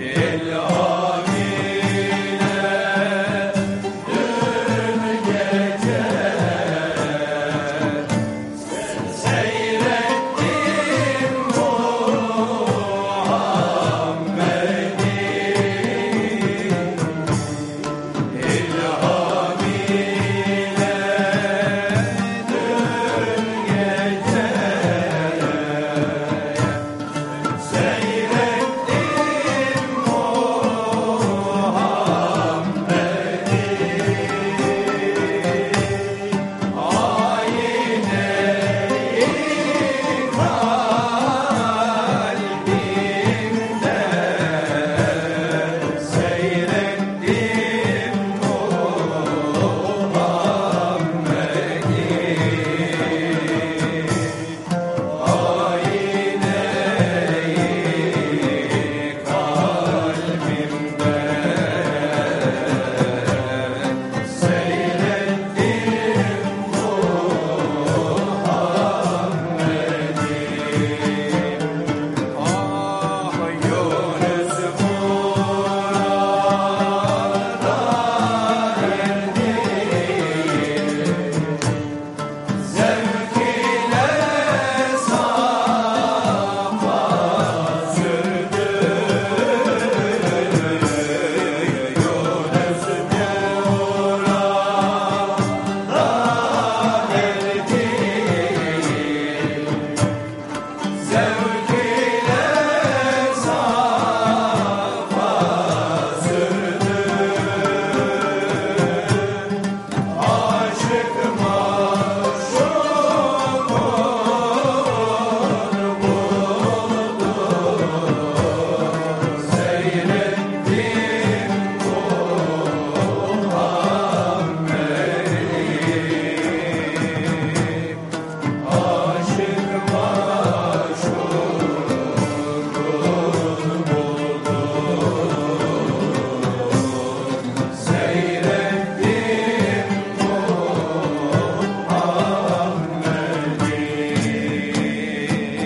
Hello. 네.